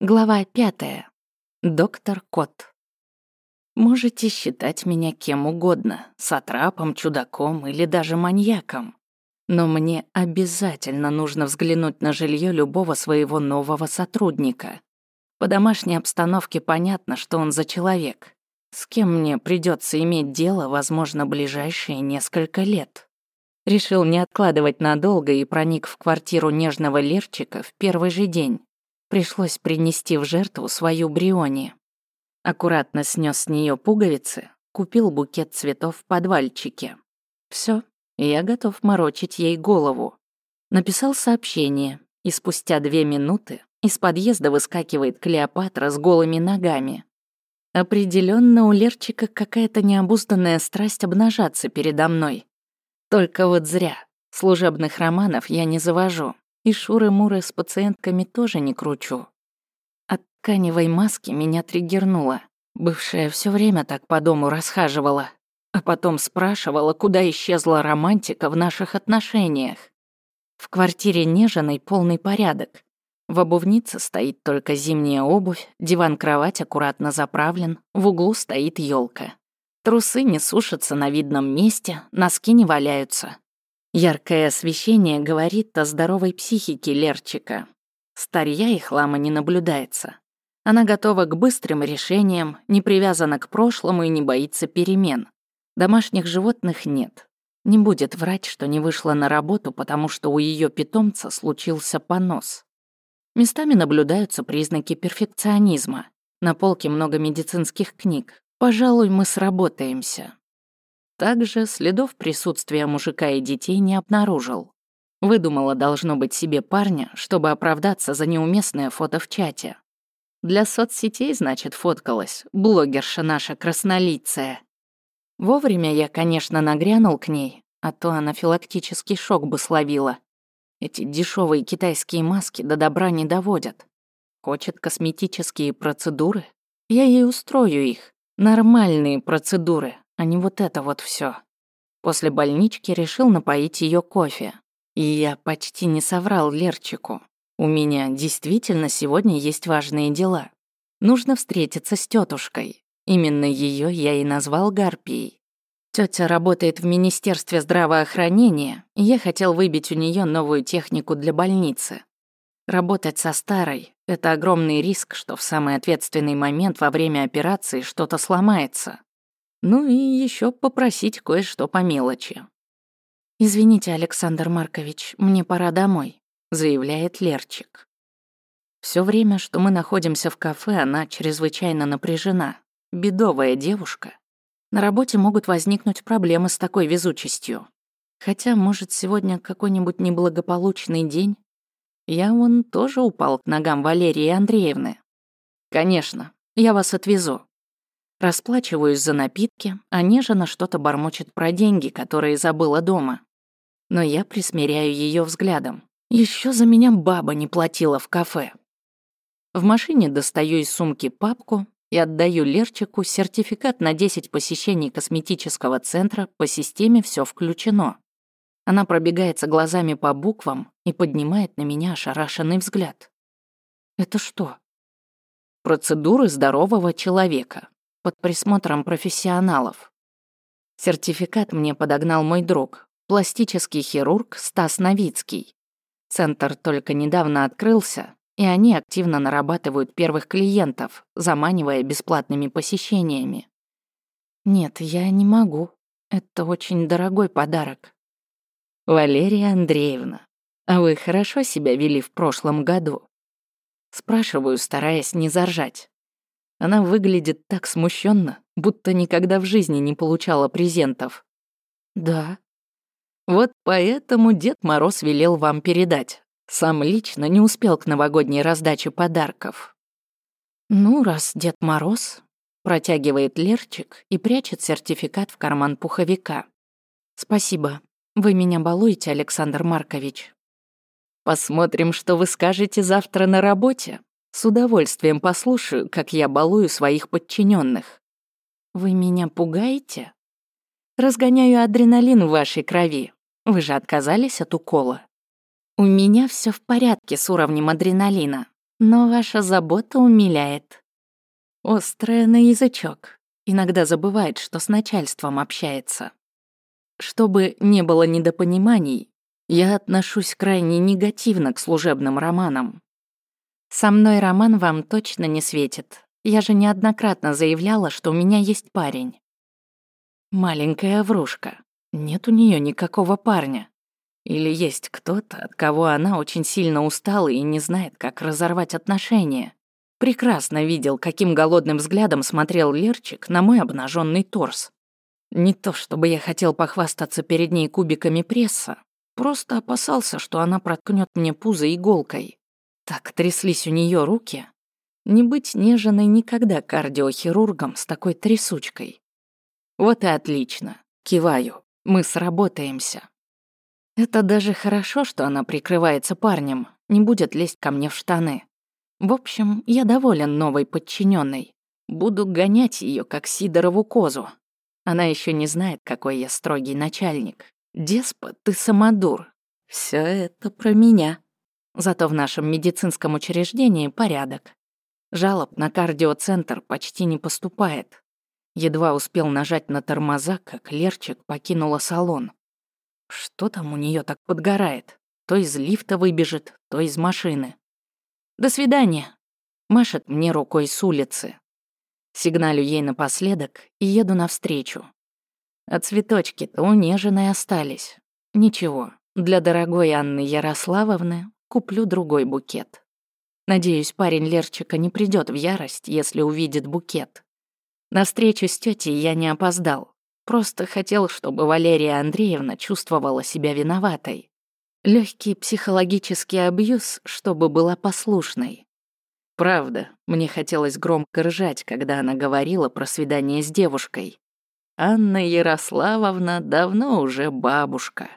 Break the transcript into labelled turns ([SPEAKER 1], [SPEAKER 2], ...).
[SPEAKER 1] Глава пятая. Доктор Кот. Можете считать меня кем угодно, сатрапом, чудаком или даже маньяком. Но мне обязательно нужно взглянуть на жилье любого своего нового сотрудника. По домашней обстановке понятно, что он за человек, с кем мне придется иметь дело, возможно, ближайшие несколько лет. Решил не откладывать надолго и проник в квартиру нежного Лерчика в первый же день Пришлось принести в жертву свою Бриони. Аккуратно снес с нее пуговицы, купил букет цветов в подвальчике. Все, я готов морочить ей голову. Написал сообщение, и спустя две минуты из подъезда выскакивает Клеопатра с голыми ногами. Определенно у Лерчика какая-то необузданная страсть обнажаться передо мной. Только вот зря. Служебных романов я не завожу. И шуры-муры с пациентками тоже не кручу. От тканевой маски меня триггернуло. Бывшая все время так по дому расхаживала, а потом спрашивала, куда исчезла романтика в наших отношениях. В квартире неженный полный порядок. В обувнице стоит только зимняя обувь, диван-кровать аккуратно заправлен, в углу стоит елка. Трусы не сушатся на видном месте, носки не валяются. Яркое освещение говорит о здоровой психике Лерчика. Старья и хлама не наблюдается. Она готова к быстрым решениям, не привязана к прошлому и не боится перемен. Домашних животных нет. Не будет врать, что не вышла на работу, потому что у ее питомца случился понос. Местами наблюдаются признаки перфекционизма. На полке много медицинских книг. Пожалуй, мы сработаемся. Также следов присутствия мужика и детей не обнаружил. Выдумала, должно быть, себе парня, чтобы оправдаться за неуместное фото в чате. Для соцсетей, значит, фоткалась, блогерша наша краснолицая. Вовремя я, конечно, нагрянул к ней, а то анафилактический шок бы словила. Эти дешевые китайские маски до добра не доводят. Хочет косметические процедуры? Я ей устрою их. Нормальные процедуры, а не вот это вот все. После больнички решил напоить ее кофе. И я почти не соврал Лерчику. У меня действительно сегодня есть важные дела. Нужно встретиться с тетушкой. Именно ее я и назвал Гарпией. Тетя работает в Министерстве здравоохранения, и я хотел выбить у нее новую технику для больницы. Работать со старой — это огромный риск, что в самый ответственный момент во время операции что-то сломается. Ну и еще попросить кое-что по мелочи. «Извините, Александр Маркович, мне пора домой», — заявляет Лерчик. Все время, что мы находимся в кафе, она чрезвычайно напряжена. Бедовая девушка. На работе могут возникнуть проблемы с такой везучестью. Хотя, может, сегодня какой-нибудь неблагополучный день? Я вон тоже упал к ногам Валерии Андреевны. Конечно, я вас отвезу. Расплачиваюсь за напитки, а Нежина что-то бормочет про деньги, которые забыла дома. Но я присмиряю ее взглядом. Еще за меня баба не платила в кафе. В машине достаю из сумки папку и отдаю Лерчику сертификат на 10 посещений косметического центра по системе «Все включено». Она пробегается глазами по буквам и поднимает на меня ошарашенный взгляд. «Это что?» «Процедуры здорового человека», под присмотром профессионалов. Сертификат мне подогнал мой друг, пластический хирург Стас Новицкий. Центр только недавно открылся, и они активно нарабатывают первых клиентов, заманивая бесплатными посещениями. Нет, я не могу. Это очень дорогой подарок. Валерия Андреевна, а вы хорошо себя вели в прошлом году? Спрашиваю, стараясь не заржать. Она выглядит так смущенно, будто никогда в жизни не получала презентов. Да. Вот поэтому Дед Мороз велел вам передать. Сам лично не успел к новогодней раздаче подарков. Ну, раз Дед Мороз, протягивает Лерчик и прячет сертификат в карман пуховика. Спасибо. Вы меня балуете, Александр Маркович. Посмотрим, что вы скажете завтра на работе. С удовольствием послушаю, как я балую своих подчиненных. Вы меня пугаете? Разгоняю адреналин в вашей крови. Вы же отказались от укола. У меня все в порядке с уровнем адреналина. но ваша забота умиляет. Острая на язычок. Иногда забывает, что с начальством общается. Чтобы не было недопониманий, я отношусь крайне негативно к служебным романам. Со мной роман вам точно не светит. Я же неоднократно заявляла, что у меня есть парень. Маленькая врушка. Нет у нее никакого парня. Или есть кто-то, от кого она очень сильно устала и не знает, как разорвать отношения. Прекрасно видел, каким голодным взглядом смотрел Лерчик на мой обнаженный торс. Не то чтобы я хотел похвастаться перед ней кубиками пресса, просто опасался, что она проткнет мне пузо иголкой. Так тряслись у нее руки. Не быть неженной никогда кардиохирургом с такой трясучкой. Вот и отлично. Киваю. Мы сработаемся. Это даже хорошо, что она прикрывается парнем, не будет лезть ко мне в штаны. В общем, я доволен новой подчиненной. Буду гонять ее как Сидорову козу. Она еще не знает, какой я строгий начальник. Деспот, ты самодур. Все это про меня. Зато в нашем медицинском учреждении порядок. Жалоб на кардиоцентр почти не поступает. Едва успел нажать на тормоза, как Лерчик покинула салон. Что там у нее так подгорает? То из лифта выбежит, то из машины. «До свидания!» Машет мне рукой с улицы. Сигналю ей напоследок и еду навстречу. А цветочки-то унеженные остались. Ничего, для дорогой Анны Ярославовны куплю другой букет. Надеюсь, парень Лерчика не придет в ярость, если увидит букет. На встречу с тетей я не опоздал. Просто хотел, чтобы Валерия Андреевна чувствовала себя виноватой. Легкий психологический абьюз, чтобы была послушной. Правда, мне хотелось громко ржать, когда она говорила про свидание с девушкой. Анна Ярославовна давно уже бабушка.